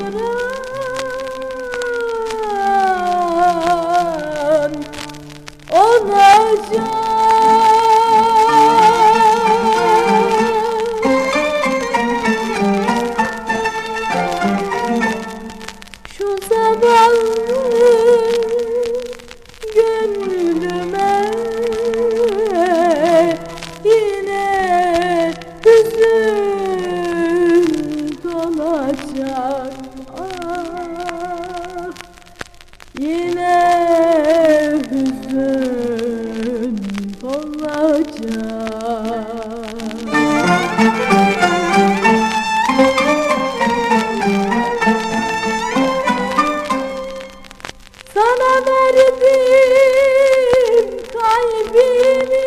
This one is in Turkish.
gören olacak. Şu zavallı ah yine hüzün dolacak Sana verdim kalbimi